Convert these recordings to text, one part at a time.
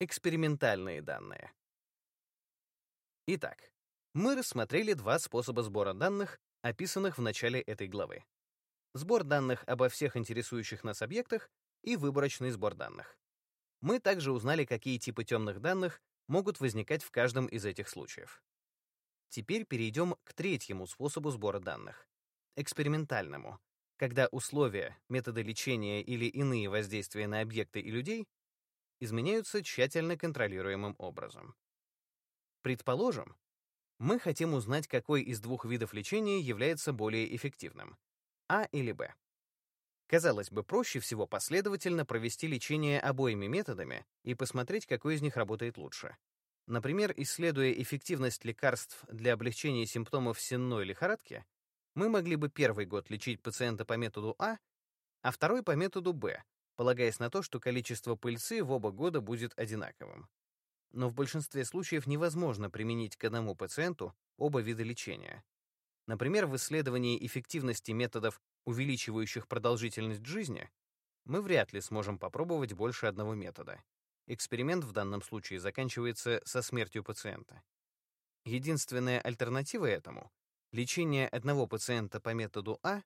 Экспериментальные данные. Итак, мы рассмотрели два способа сбора данных, описанных в начале этой главы. Сбор данных обо всех интересующих нас объектах и выборочный сбор данных. Мы также узнали, какие типы темных данных могут возникать в каждом из этих случаев. Теперь перейдем к третьему способу сбора данных — экспериментальному, когда условия, методы лечения или иные воздействия на объекты и людей изменяются тщательно контролируемым образом. Предположим, мы хотим узнать, какой из двух видов лечения является более эффективным — А или Б. Казалось бы, проще всего последовательно провести лечение обоими методами и посмотреть, какой из них работает лучше. Например, исследуя эффективность лекарств для облегчения симптомов сенной лихорадки, мы могли бы первый год лечить пациента по методу А, а второй по методу Б, полагаясь на то, что количество пыльцы в оба года будет одинаковым. Но в большинстве случаев невозможно применить к одному пациенту оба вида лечения. Например, в исследовании эффективности методов, увеличивающих продолжительность жизни, мы вряд ли сможем попробовать больше одного метода. Эксперимент в данном случае заканчивается со смертью пациента. Единственная альтернатива этому — лечение одного пациента по методу А,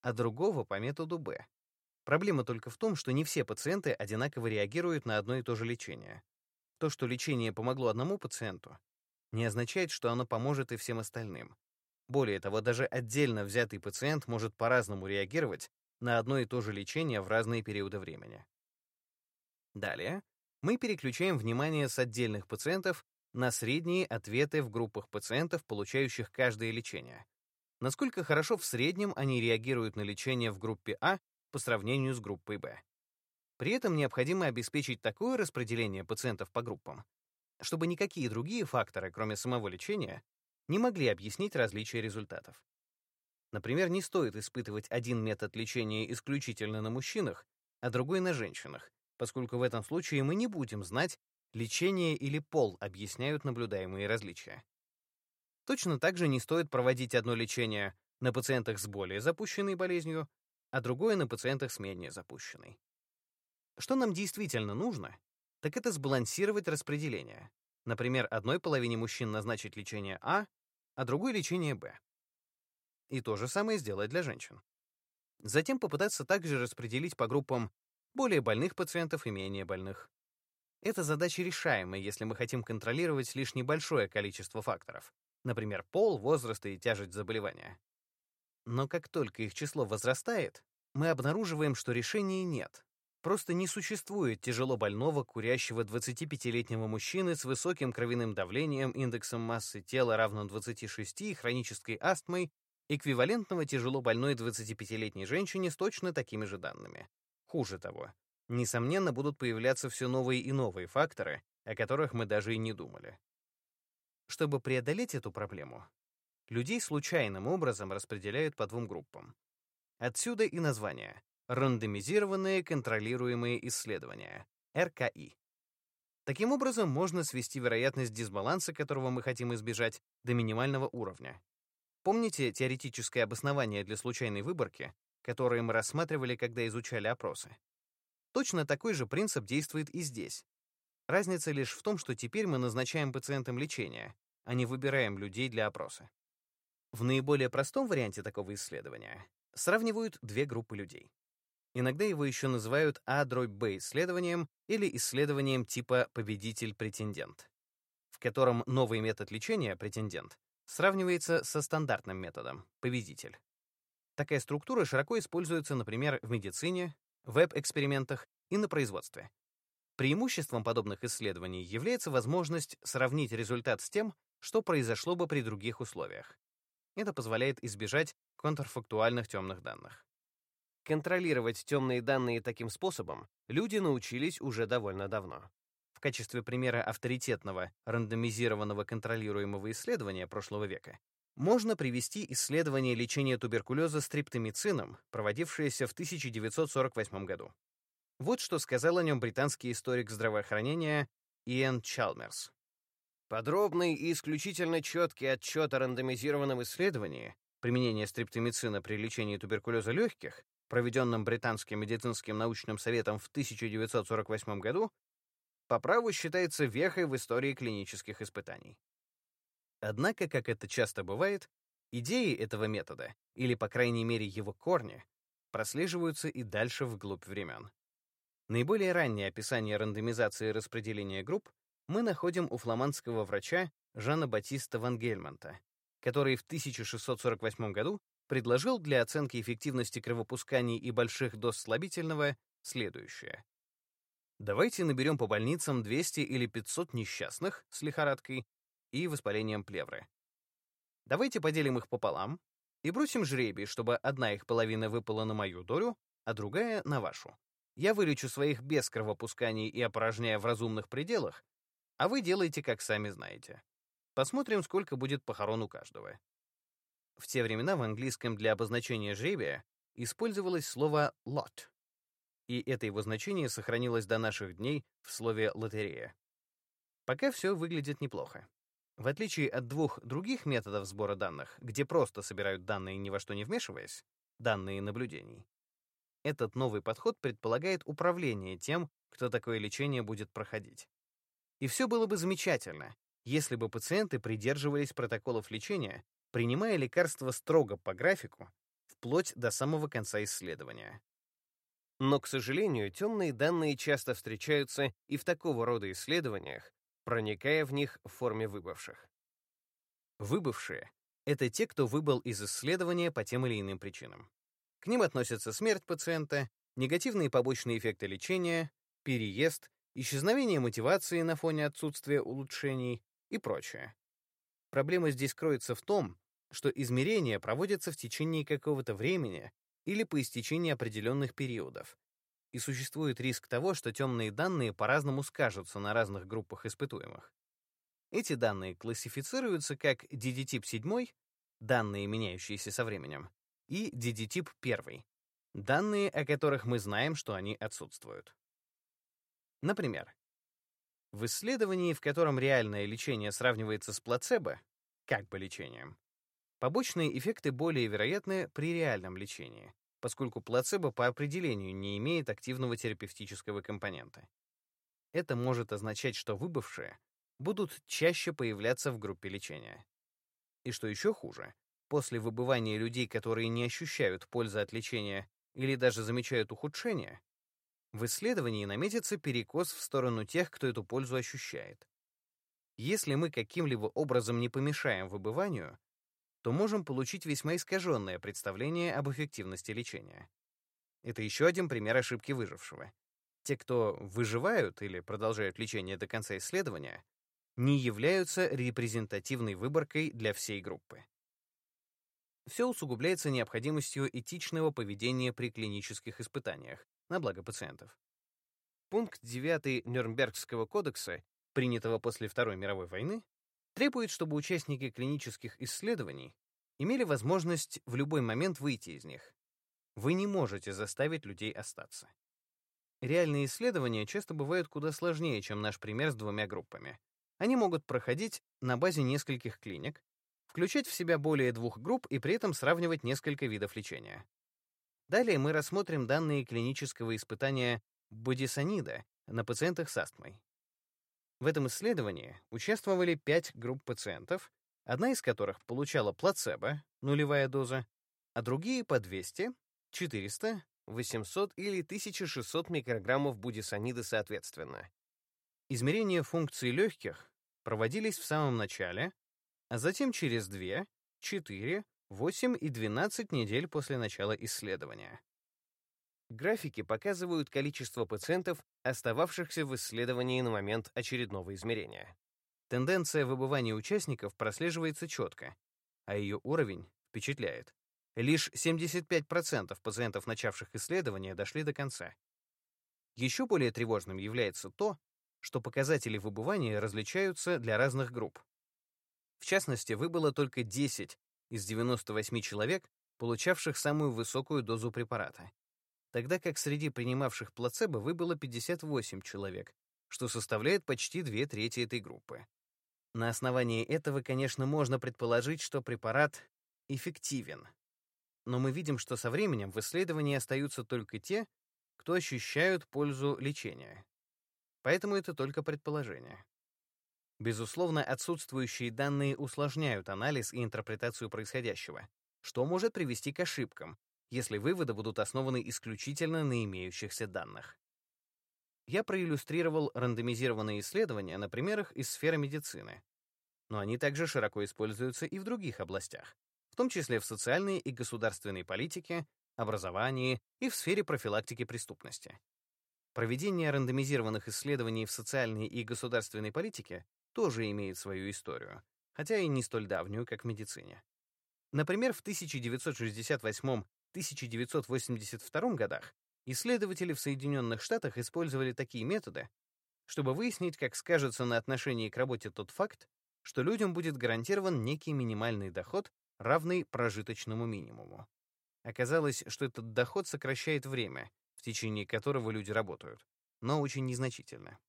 а другого по методу Б. Проблема только в том, что не все пациенты одинаково реагируют на одно и то же лечение. То, что лечение помогло одному пациенту, не означает, что оно поможет и всем остальным. Более того, даже отдельно взятый пациент может по-разному реагировать на одно и то же лечение в разные периоды времени. Далее мы переключаем внимание с отдельных пациентов на средние ответы в группах пациентов, получающих каждое лечение. Насколько хорошо в среднем они реагируют на лечение в группе А по сравнению с группой Б. При этом необходимо обеспечить такое распределение пациентов по группам, чтобы никакие другие факторы, кроме самого лечения, не могли объяснить различия результатов. Например, не стоит испытывать один метод лечения исключительно на мужчинах, а другой на женщинах, поскольку в этом случае мы не будем знать, лечение или пол объясняют наблюдаемые различия. Точно так же не стоит проводить одно лечение на пациентах с более запущенной болезнью, а другое на пациентах с менее запущенной. Что нам действительно нужно, так это сбалансировать распределение. Например, одной половине мужчин назначить лечение А, а другой лечение Б. И то же самое сделать для женщин. Затем попытаться также распределить по группам более больных пациентов и менее больных. Эта задача решаема, если мы хотим контролировать лишь небольшое количество факторов, например, пол, возраст и тяжесть заболевания. Но как только их число возрастает, мы обнаруживаем, что решения нет. Просто не существует тяжело больного, курящего 25-летнего мужчины с высоким кровяным давлением, индексом массы тела равным 26 и хронической астмой, эквивалентного тяжело больной 25-летней женщине с точно такими же данными. Хуже того, несомненно, будут появляться все новые и новые факторы, о которых мы даже и не думали. Чтобы преодолеть эту проблему, людей случайным образом распределяют по двум группам. Отсюда и название — рандомизированные контролируемые исследования, РКИ. Таким образом, можно свести вероятность дисбаланса, которого мы хотим избежать, до минимального уровня. Помните теоретическое обоснование для случайной выборки, которое мы рассматривали, когда изучали опросы? Точно такой же принцип действует и здесь. Разница лишь в том, что теперь мы назначаем пациентам лечение, а не выбираем людей для опроса. В наиболее простом варианте такого исследования сравнивают две группы людей. Иногда его еще называют А-Б исследованием или исследованием типа победитель-претендент, в котором новый метод лечения, претендент, сравнивается со стандартным методом, победитель. Такая структура широко используется, например, в медицине, веб-экспериментах и на производстве. Преимуществом подобных исследований является возможность сравнить результат с тем, что произошло бы при других условиях. Это позволяет избежать контрфактуальных темных данных. Контролировать темные данные таким способом люди научились уже довольно давно. В качестве примера авторитетного, рандомизированного контролируемого исследования прошлого века можно привести исследование лечения туберкулеза стриптомицином, проводившееся в 1948 году. Вот что сказал о нем британский историк здравоохранения Иэн Чалмерс. Подробный и исключительно четкий отчет о рандомизированном исследовании применения стриптомицина при лечении туберкулеза легких, проведенном Британским медицинским научным советом в 1948 году, по праву считается вехой в истории клинических испытаний. Однако, как это часто бывает, идеи этого метода, или, по крайней мере, его корни, прослеживаются и дальше вглубь времен. Наиболее раннее описание рандомизации распределения групп мы находим у фламандского врача Жана Батиста ван Гельмонта, который в 1648 году предложил для оценки эффективности кровопусканий и больших доз слабительного следующее. Давайте наберем по больницам 200 или 500 несчастных с лихорадкой и воспалением плевры. Давайте поделим их пополам и бросим жребий, чтобы одна их половина выпала на мою долю, а другая — на вашу. Я вылечу своих без кровопусканий и опорожняя в разумных пределах, а вы делаете, как сами знаете. Посмотрим, сколько будет похорон у каждого. В те времена в английском для обозначения жребия использовалось слово lot, и это его значение сохранилось до наших дней в слове лотерея. Пока все выглядит неплохо. В отличие от двух других методов сбора данных, где просто собирают данные ни во что не вмешиваясь, данные наблюдений, этот новый подход предполагает управление тем, кто такое лечение будет проходить. И все было бы замечательно, если бы пациенты придерживались протоколов лечения, принимая лекарства строго по графику, вплоть до самого конца исследования. Но, к сожалению, темные данные часто встречаются и в такого рода исследованиях, проникая в них в форме выбывших. Выбывшие — это те, кто выбыл из исследования по тем или иным причинам. К ним относятся смерть пациента, негативные побочные эффекты лечения, переезд, исчезновение мотивации на фоне отсутствия улучшений и прочее. Проблема здесь кроется в том, что измерения проводятся в течение какого-то времени или по истечении определенных периодов, и существует риск того, что темные данные по-разному скажутся на разных группах испытуемых. Эти данные классифицируются как DD-тип 7, данные, меняющиеся со временем, и DD-тип 1, данные, о которых мы знаем, что они отсутствуют. Например, в исследовании, в котором реальное лечение сравнивается с плацебо, как бы лечением, побочные эффекты более вероятны при реальном лечении, поскольку плацебо по определению не имеет активного терапевтического компонента. Это может означать, что выбывшие будут чаще появляться в группе лечения. И что еще хуже, После выбывания людей, которые не ощущают пользы от лечения или даже замечают ухудшение, в исследовании наметится перекос в сторону тех, кто эту пользу ощущает. Если мы каким-либо образом не помешаем выбыванию, то можем получить весьма искаженное представление об эффективности лечения. Это еще один пример ошибки выжившего. Те, кто выживают или продолжают лечение до конца исследования, не являются репрезентативной выборкой для всей группы все усугубляется необходимостью этичного поведения при клинических испытаниях на благо пациентов. Пункт 9 Нюрнбергского кодекса, принятого после Второй мировой войны, требует, чтобы участники клинических исследований имели возможность в любой момент выйти из них. Вы не можете заставить людей остаться. Реальные исследования часто бывают куда сложнее, чем наш пример с двумя группами. Они могут проходить на базе нескольких клиник, включать в себя более двух групп и при этом сравнивать несколько видов лечения. Далее мы рассмотрим данные клинического испытания бодисонида на пациентах с астмой. В этом исследовании участвовали пять групп пациентов, одна из которых получала плацебо, нулевая доза, а другие по 200, 400, 800 или 1600 микрограммов будисонида соответственно. Измерения функции легких проводились в самом начале, а затем через 2, 4, 8 и 12 недель после начала исследования. Графики показывают количество пациентов, остававшихся в исследовании на момент очередного измерения. Тенденция выбывания участников прослеживается четко, а ее уровень впечатляет. Лишь 75% пациентов, начавших исследование, дошли до конца. Еще более тревожным является то, что показатели выбывания различаются для разных групп. В частности, выбыло только 10 из 98 человек, получавших самую высокую дозу препарата, тогда как среди принимавших плацебо выбыло 58 человек, что составляет почти две трети этой группы. На основании этого, конечно, можно предположить, что препарат эффективен. Но мы видим, что со временем в исследовании остаются только те, кто ощущают пользу лечения. поэтому это только предположение. Безусловно, отсутствующие данные усложняют анализ и интерпретацию происходящего, что может привести к ошибкам, если выводы будут основаны исключительно на имеющихся данных. Я проиллюстрировал рандомизированные исследования на примерах из сферы медицины, но они также широко используются и в других областях, в том числе в социальной и государственной политике, образовании и в сфере профилактики преступности. Проведение рандомизированных исследований в социальной и государственной политике тоже имеет свою историю, хотя и не столь давнюю, как в медицине. Например, в 1968-1982 годах исследователи в Соединенных Штатах использовали такие методы, чтобы выяснить, как скажется на отношении к работе тот факт, что людям будет гарантирован некий минимальный доход, равный прожиточному минимуму. Оказалось, что этот доход сокращает время, в течение которого люди работают, но очень незначительно.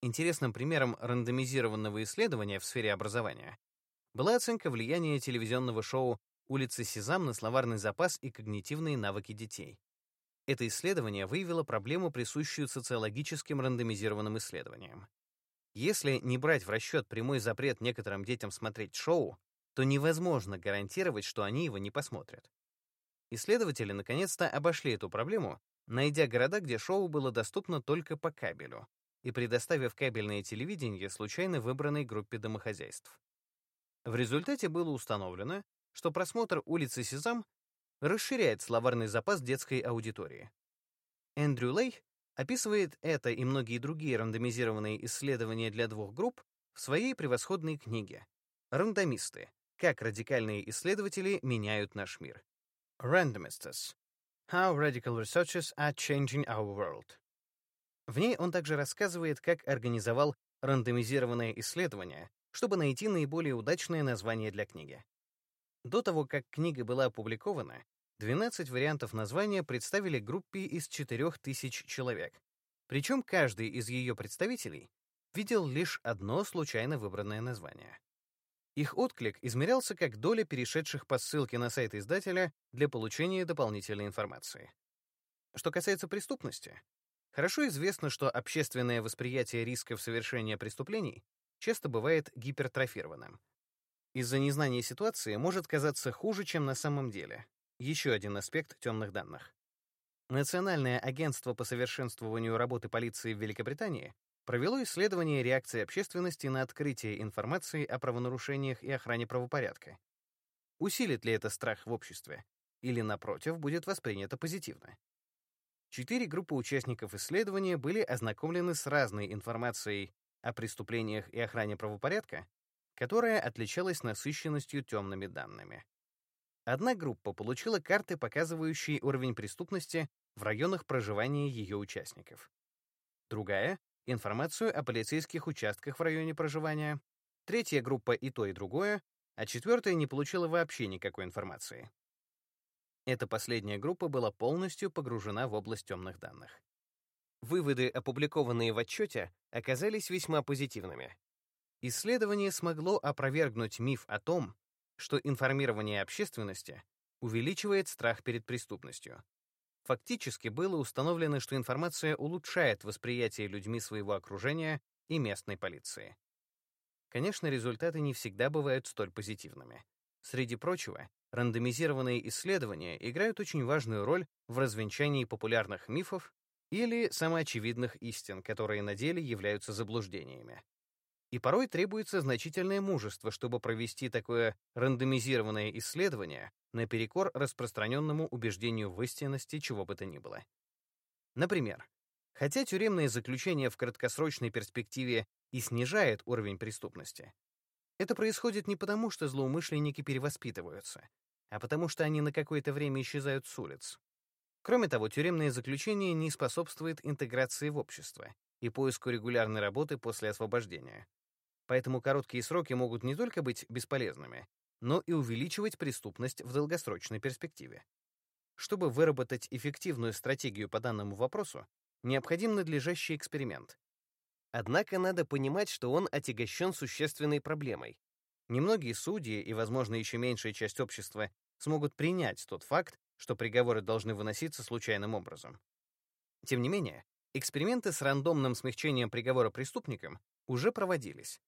Интересным примером рандомизированного исследования в сфере образования была оценка влияния телевизионного шоу «Улица Сезам» на словарный запас и когнитивные навыки детей. Это исследование выявило проблему, присущую социологическим рандомизированным исследованиям. Если не брать в расчет прямой запрет некоторым детям смотреть шоу, то невозможно гарантировать, что они его не посмотрят. Исследователи наконец-то обошли эту проблему, найдя города, где шоу было доступно только по кабелю, и предоставив кабельное телевидение случайно выбранной группе домохозяйств. В результате было установлено, что просмотр «Улицы Сезам» расширяет словарный запас детской аудитории. Эндрю Лей описывает это и многие другие рандомизированные исследования для двух групп в своей превосходной книге «Рандомисты. Как радикальные исследователи меняют наш мир». Randomists. How Radical Researchers are Changing Our World. В ней он также рассказывает, как организовал рандомизированное исследование, чтобы найти наиболее удачное название для книги. До того, как книга была опубликована, 12 вариантов названия представили группе из 4000 человек. Причем каждый из ее представителей видел лишь одно случайно выбранное название. Их отклик измерялся как доля перешедших по ссылке на сайт издателя для получения дополнительной информации. Что касается преступности, Хорошо известно, что общественное восприятие рисков совершения преступлений часто бывает гипертрофированным. Из-за незнания ситуации может казаться хуже, чем на самом деле. Еще один аспект темных данных. Национальное агентство по совершенствованию работы полиции в Великобритании провело исследование реакции общественности на открытие информации о правонарушениях и охране правопорядка. Усилит ли это страх в обществе? Или, напротив, будет воспринято позитивно? Четыре группы участников исследования были ознакомлены с разной информацией о преступлениях и охране правопорядка, которая отличалась насыщенностью темными данными. Одна группа получила карты, показывающие уровень преступности в районах проживания ее участников. Другая — информацию о полицейских участках в районе проживания. Третья группа и то, и другое, а четвертая не получила вообще никакой информации. Эта последняя группа была полностью погружена в область темных данных. Выводы, опубликованные в отчете, оказались весьма позитивными. Исследование смогло опровергнуть миф о том, что информирование общественности увеличивает страх перед преступностью. Фактически было установлено, что информация улучшает восприятие людьми своего окружения и местной полиции. Конечно, результаты не всегда бывают столь позитивными. Среди прочего, рандомизированные исследования играют очень важную роль в развенчании популярных мифов или самоочевидных истин, которые на деле являются заблуждениями. И порой требуется значительное мужество, чтобы провести такое рандомизированное исследование наперекор распространенному убеждению в истинности чего бы то ни было. Например, хотя тюремное заключение в краткосрочной перспективе и снижает уровень преступности, это происходит не потому, что злоумышленники перевоспитываются, а потому что они на какое-то время исчезают с улиц. Кроме того, тюремное заключение не способствует интеграции в общество и поиску регулярной работы после освобождения. Поэтому короткие сроки могут не только быть бесполезными, но и увеличивать преступность в долгосрочной перспективе. Чтобы выработать эффективную стратегию по данному вопросу, необходим надлежащий эксперимент, Однако надо понимать, что он отягощен существенной проблемой. Немногие судьи и, возможно, еще меньшая часть общества смогут принять тот факт, что приговоры должны выноситься случайным образом. Тем не менее, Эксперименты с рандомным смягчением приговора преступникам уже проводились.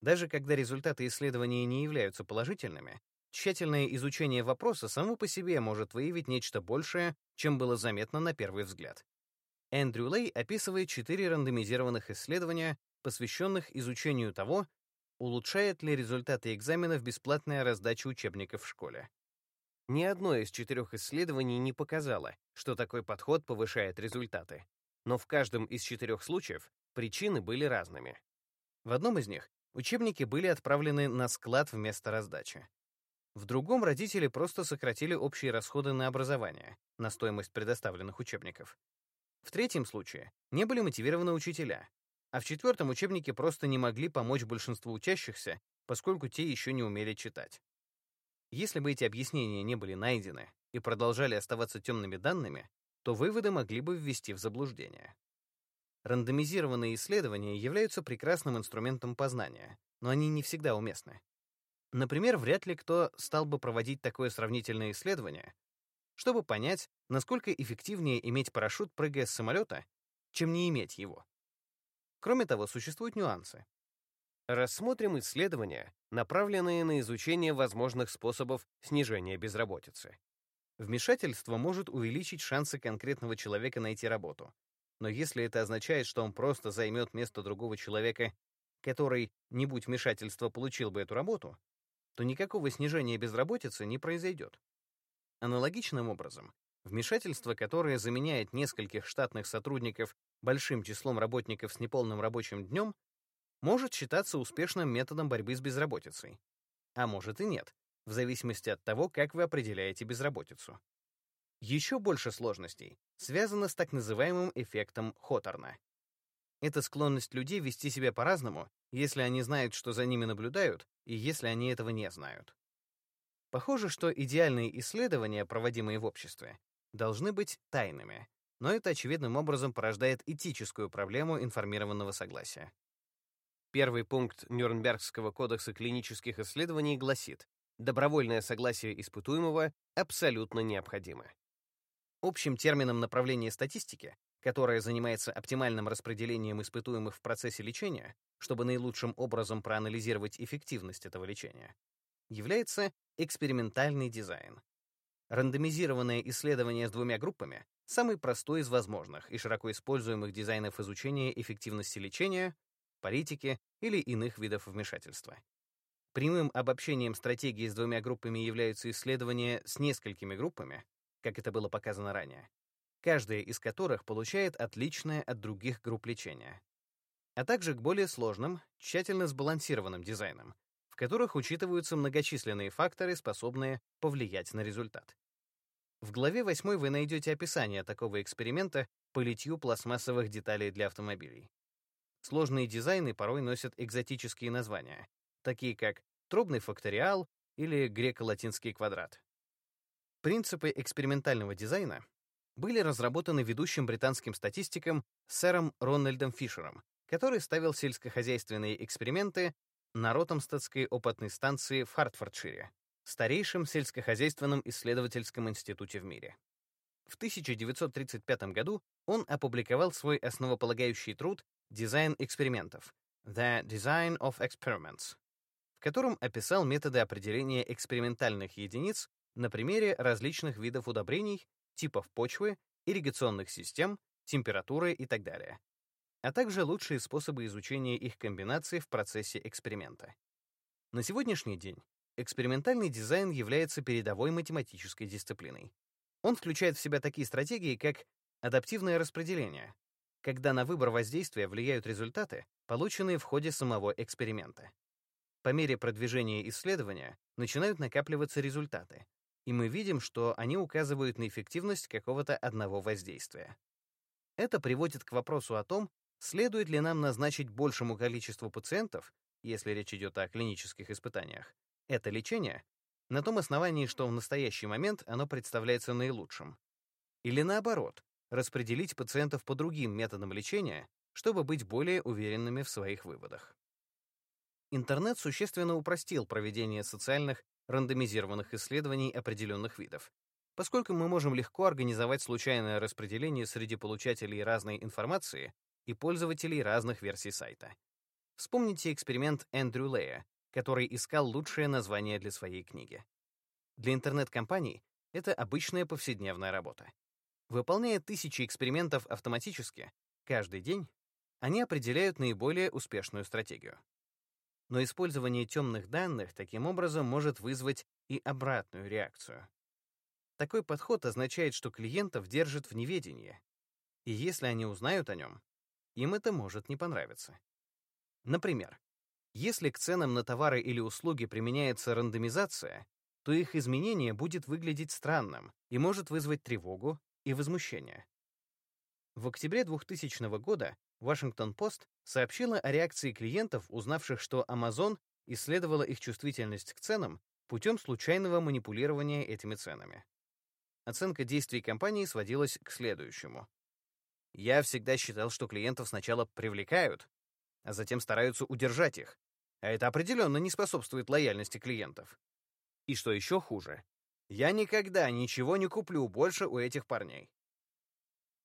Даже когда результаты исследования не являются положительными, тщательное изучение вопроса само по себе может выявить нечто большее, чем было заметно на первый взгляд. Эндрю Лей описывает четыре рандомизированных исследования, посвященных изучению того, улучшает ли результаты экзаменов бесплатная раздача учебников в школе. Ни одно из четырех исследований не показало, что такой подход повышает результаты. Но в каждом из четырех случаев причины были разными. В одном из них учебники были отправлены на склад вместо раздачи. В другом родители просто сократили общие расходы на образование, на стоимость предоставленных учебников. В третьем случае не были мотивированы учителя, а в четвертом учебники просто не могли помочь большинству учащихся, поскольку те еще не умели читать. Если бы эти объяснения не были найдены и продолжали оставаться темными данными, то выводы могли бы ввести в заблуждение. Рандомизированные исследования являются прекрасным инструментом познания, но они не всегда уместны. Например, вряд ли кто стал бы проводить такое сравнительное исследование, чтобы понять, насколько эффективнее иметь парашют, прыгая с самолета, чем не иметь его. Кроме того, существуют нюансы. Рассмотрим исследования, направленные на изучение возможных способов снижения безработицы. Вмешательство может увеличить шансы конкретного человека найти работу. Но если это означает, что он просто займет место другого человека, который, не будь вмешательства, получил бы эту работу, то никакого снижения безработицы не произойдет. Аналогичным образом, вмешательство, которое заменяет нескольких штатных сотрудников большим числом работников с неполным рабочим днем, может считаться успешным методом борьбы с безработицей. А может и нет, в зависимости от того, как вы определяете безработицу. Еще больше сложностей связано с так называемым эффектом Хоторна. Это склонность людей вести себя по-разному, если они знают, что за ними наблюдают, и если они этого не знают. Похоже, что идеальные исследования, проводимые в обществе, должны быть тайными, но это очевидным образом порождает этическую проблему информированного согласия. Первый пункт Нюрнбергского кодекса клинических исследований гласит, добровольное согласие испытуемого абсолютно необходимо. Общим термином направления статистики, которое занимается оптимальным распределением испытуемых в процессе лечения, чтобы наилучшим образом проанализировать эффективность этого лечения, является экспериментальный дизайн. Рандомизированное исследование с двумя группами самый простой из возможных и широко используемых дизайнов изучения эффективности лечения, политики или иных видов вмешательства. Прямым обобщением стратегии с двумя группами являются исследования с несколькими группами, как это было показано ранее, каждая из которых получает отличное от других групп лечения, а также к более сложным, тщательно сбалансированным дизайнам, в которых учитываются многочисленные факторы, способные повлиять на результат. В главе 8 вы найдете описание такого эксперимента по литью пластмассовых деталей для автомобилей. Сложные дизайны порой носят экзотические названия, такие как трубный факториал или греко-латинский квадрат. Принципы экспериментального дизайна были разработаны ведущим британским статистиком сэром Рональдом Фишером, который ставил сельскохозяйственные эксперименты на Ротомстедской опытной станции в Хартфордшире старейшем сельскохозяйственном исследовательском институте в мире. В 1935 году он опубликовал свой основополагающий труд «Дизайн экспериментов» «The Design of Experiments», в котором описал методы определения экспериментальных единиц на примере различных видов удобрений, типов почвы, ирригационных систем, температуры и так далее, а также лучшие способы изучения их комбинаций в процессе эксперимента. На сегодняшний день экспериментальный дизайн является передовой математической дисциплиной. Он включает в себя такие стратегии, как адаптивное распределение, когда на выбор воздействия влияют результаты, полученные в ходе самого эксперимента. По мере продвижения исследования начинают накапливаться результаты, и мы видим, что они указывают на эффективность какого-то одного воздействия. Это приводит к вопросу о том, следует ли нам назначить большему количеству пациентов, если речь идет о клинических испытаниях, это лечение на том основании, что в настоящий момент оно представляется наилучшим. Или наоборот, распределить пациентов по другим методам лечения, чтобы быть более уверенными в своих выводах. Интернет существенно упростил проведение социальных рандомизированных исследований определенных видов, поскольку мы можем легко организовать случайное распределение среди получателей разной информации и пользователей разных версий сайта. Вспомните эксперимент Эндрю Лея, который искал лучшее название для своей книги. Для интернет-компаний это обычная повседневная работа. Выполняя тысячи экспериментов автоматически, каждый день, они определяют наиболее успешную стратегию. Но использование темных данных таким образом может вызвать и обратную реакцию. Такой подход означает, что клиентов держат в неведении, и если они узнают о нем, им это может не понравиться. Например, если к ценам на товары или услуги применяется рандомизация, то их изменение будет выглядеть странным и может вызвать тревогу и возмущение. В октябре 2000 года Washington-Post сообщила о реакции клиентов, узнавших, что Amazon исследовала их чувствительность к ценам путем случайного манипулирования этими ценами. Оценка действий компании сводилась к следующему. Я всегда считал, что клиентов сначала привлекают, а затем стараются удержать их, а это определенно не способствует лояльности клиентов. И что еще хуже, я никогда ничего не куплю больше у этих парней.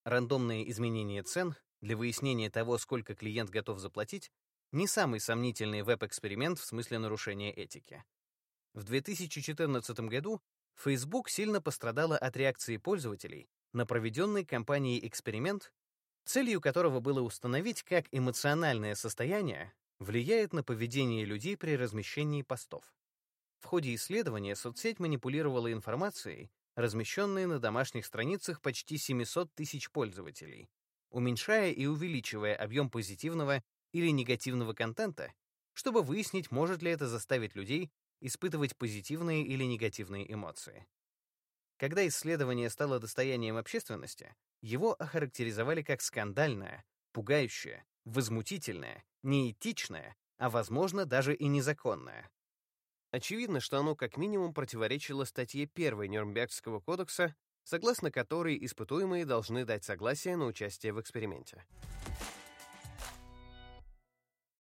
Рандомные изменения цен для выяснения того, сколько клиент готов заплатить, не самый сомнительный веб-эксперимент в смысле нарушения этики. В 2014 году Facebook сильно пострадала от реакции пользователей на проведенный компанией эксперимент, целью которого было установить, как эмоциональное состояние влияет на поведение людей при размещении постов. В ходе исследования соцсеть манипулировала информацией, размещенной на домашних страницах почти 700 тысяч пользователей, уменьшая и увеличивая объем позитивного или негативного контента, чтобы выяснить, может ли это заставить людей испытывать позитивные или негативные эмоции. Когда исследование стало достоянием общественности, его охарактеризовали как скандальное, пугающее, возмутительное, неэтичное, а возможно даже и незаконное. Очевидно, что оно как минимум противоречило статье 1 Нюрнбергского кодекса, согласно которой испытуемые должны дать согласие на участие в эксперименте.